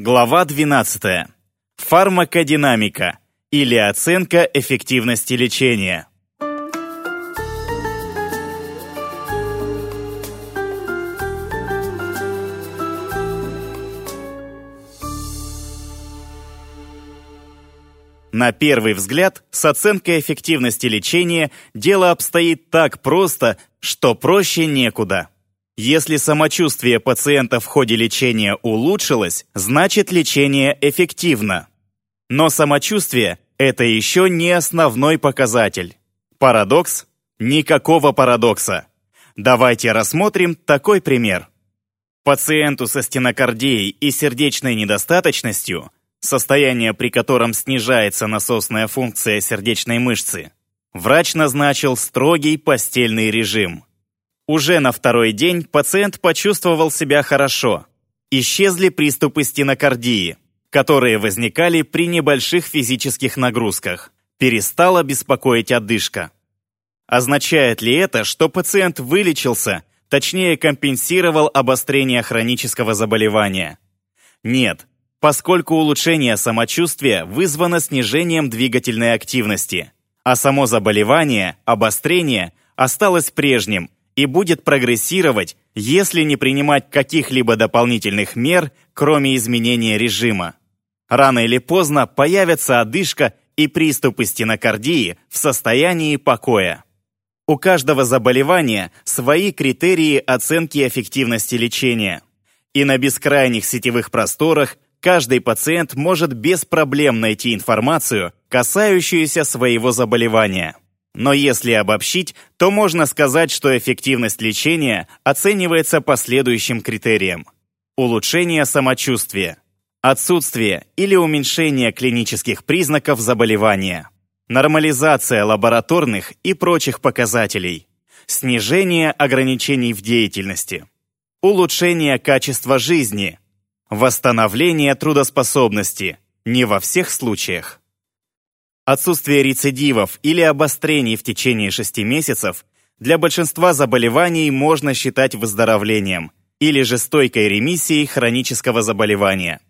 Глава 12. Фармакодинамика или оценка эффективности лечения. На первый взгляд, с оценкой эффективности лечения дело обстоит так просто, что проще некуда. Если самочувствие пациента в ходе лечения улучшилось, значит лечение эффективно. Но самочувствие – это еще не основной показатель. Парадокс? Никакого парадокса. Давайте рассмотрим такой пример. Пациенту со стенокардией и сердечной недостаточностью, состояние при котором снижается насосная функция сердечной мышцы, врач назначил строгий постельный режим – уже на второй день пациент почувствовал себя хорошо. Исчезли приступы стенокардии, которые возникали при небольших физических нагрузках. Перестала беспокоить одышка. Означает ли это, что пациент вылечился, точнее компенсировал обострение хронического заболевания? Нет, поскольку улучшение самочувствия вызвано снижением двигательной активности, а само заболевание, обострение, осталось прежним и будет прогрессировать, если не принимать каких-либо дополнительных мер, кроме изменения режима. Рано или поздно появится одышка и приступы стенокардии в состоянии покоя. У каждого заболевания свои критерии оценки эффективности лечения. И на бескрайних сетевых просторах каждый пациент может без проблем найти информацию, касающуюся своего заболевания. Но если обобщить, то можно сказать, что эффективность лечения оценивается по следующим критериям. Улучшение самочувствия, отсутствие или уменьшение клинических признаков заболевания, нормализация лабораторных и прочих показателей, снижение ограничений в деятельности, улучшение качества жизни, восстановление трудоспособности, не во всех случаях. Отсутствие рецидивов или обострений в течение 6 месяцев для большинства заболеваний можно считать выздоровлением или же стойкой ремиссией хронического заболевания.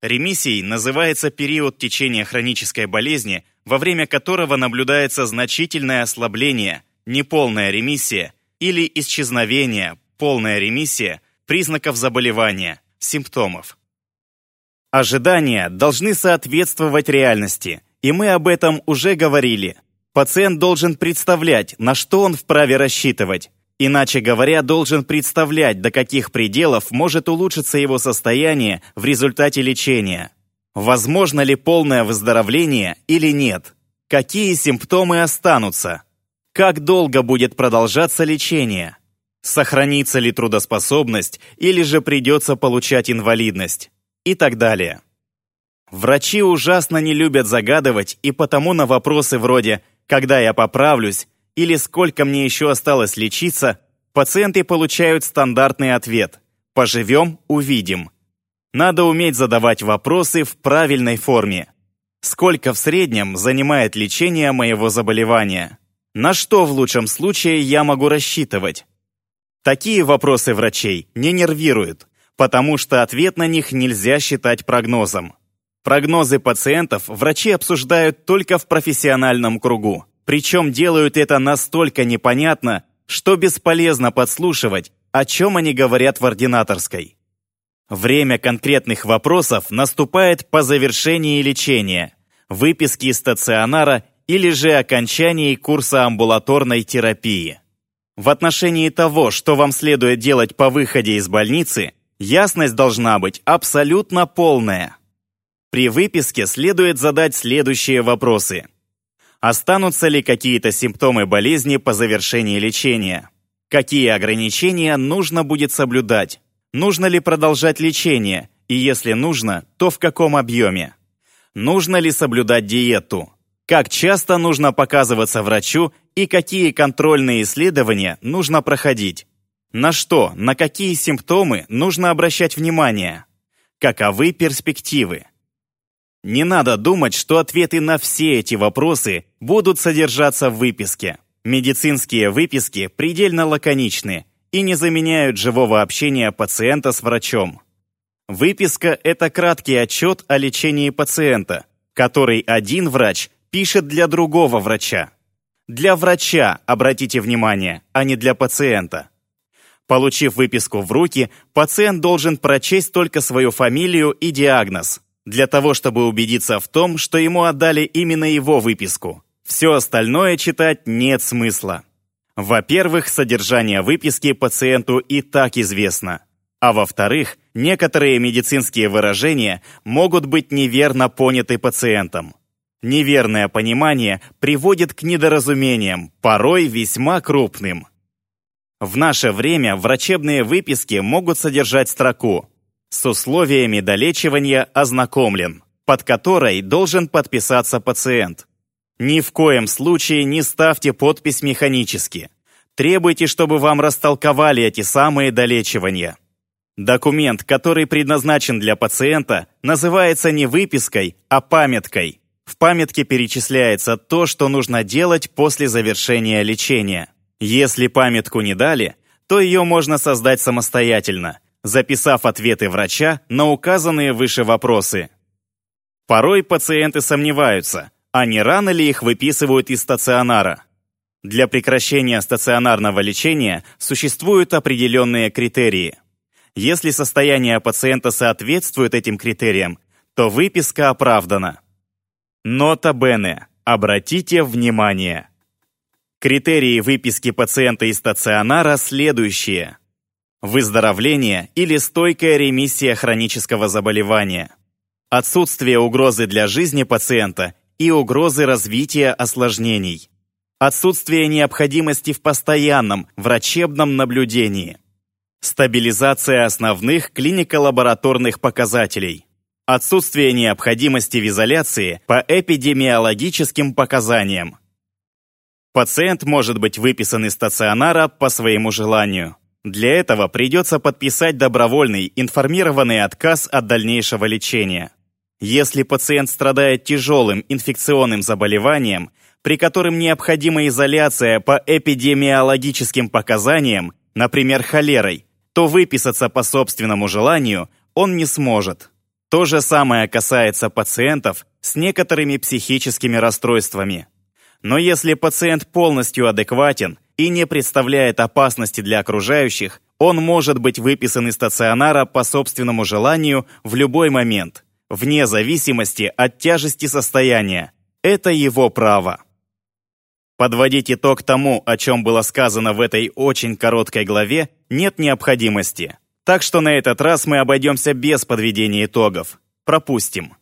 Ремиссией называется период течения хронической болезни, во время которого наблюдается значительное ослабление, неполная ремиссия или исчезновение, полная ремиссия признаков заболевания, симптомов. Ожидания должны соответствовать реальности – и мы об этом уже говорили. Пациент должен представлять, на что он вправе рассчитывать. Иначе говоря, должен представлять, до каких пределов может улучшиться его состояние в результате лечения. Возможно ли полное выздоровление или нет? Какие симптомы останутся? Как долго будет продолжаться лечение? Сохранится ли трудоспособность или же придется получать инвалидность? И так далее. Врачи ужасно не любят загадывать, и потому на вопросы вроде «когда я поправлюсь» или «сколько мне еще осталось лечиться» пациенты получают стандартный ответ «поживем, увидим». Надо уметь задавать вопросы в правильной форме. Сколько в среднем занимает лечение моего заболевания? На что в лучшем случае я могу рассчитывать? Такие вопросы врачей не нервируют, потому что ответ на них нельзя считать прогнозом. Прогнозы пациентов врачи обсуждают только в профессиональном кругу. Причем делают это настолько непонятно, что бесполезно подслушивать, о чем они говорят в ординаторской. Время конкретных вопросов наступает по завершении лечения, выписке из стационара или же окончании курса амбулаторной терапии. В отношении того, что вам следует делать по выходе из больницы, ясность должна быть абсолютно полная. При выписке следует задать следующие вопросы. Останутся ли какие-то симптомы болезни по завершении лечения? Какие ограничения нужно будет соблюдать? Нужно ли продолжать лечение? И если нужно, то в каком объеме? Нужно ли соблюдать диету? Как часто нужно показываться врачу и какие контрольные исследования нужно проходить? На что, на какие симптомы нужно обращать внимание? Каковы перспективы? Не надо думать, что ответы на все эти вопросы будут содержаться в выписке. Медицинские выписки предельно лаконичны и не заменяют живого общения пациента с врачом. Выписка – это краткий отчет о лечении пациента, который один врач пишет для другого врача. Для врача, обратите внимание, а не для пациента. Получив выписку в руки, пациент должен прочесть только свою фамилию и диагноз, для того, чтобы убедиться в том, что ему отдали именно его выписку. Все остальное читать нет смысла. Во-первых, содержание выписки пациенту и так известно. А во-вторых, некоторые медицинские выражения могут быть неверно поняты пациентом. Неверное понимание приводит к недоразумениям, порой весьма крупным. В наше время врачебные выписки могут содержать строку «С условиями долечивания ознакомлен», под которой должен подписаться пациент. Ни в коем случае не ставьте подпись механически. Требуйте, чтобы вам растолковали эти самые долечивания. Документ, который предназначен для пациента, называется не выпиской, а памяткой. В памятке перечисляется то, что нужно делать после завершения лечения. Если памятку не дали, то ее можно создать самостоятельно, записав ответы врача на указанные выше вопросы. Порой пациенты сомневаются, а не рано ли их выписывают из стационара. Для прекращения стационарного лечения существуют определенные критерии. Если состояние пациента соответствует этим критериям, то выписка оправдана. Нота Бене. Обратите внимание. Критерии выписки пациента из стационара следующие. Выздоровление или стойкая ремиссия хронического заболевания. Отсутствие угрозы для жизни пациента и угрозы развития осложнений. Отсутствие необходимости в постоянном врачебном наблюдении. Стабилизация основных клинико-лабораторных показателей. Отсутствие необходимости в изоляции по эпидемиологическим показаниям. Пациент может быть выписан из стационара по своему желанию. Для этого придется подписать добровольный информированный отказ от дальнейшего лечения. Если пациент страдает тяжелым инфекционным заболеванием, при котором необходима изоляция по эпидемиологическим показаниям, например, холерой, то выписаться по собственному желанию он не сможет. То же самое касается пациентов с некоторыми психическими расстройствами. Но если пациент полностью адекватен и не представляет опасности для окружающих, он может быть выписан из стационара по собственному желанию в любой момент, вне зависимости от тяжести состояния. Это его право. Подводить итог тому, о чем было сказано в этой очень короткой главе, нет необходимости. Так что на этот раз мы обойдемся без подведения итогов. Пропустим.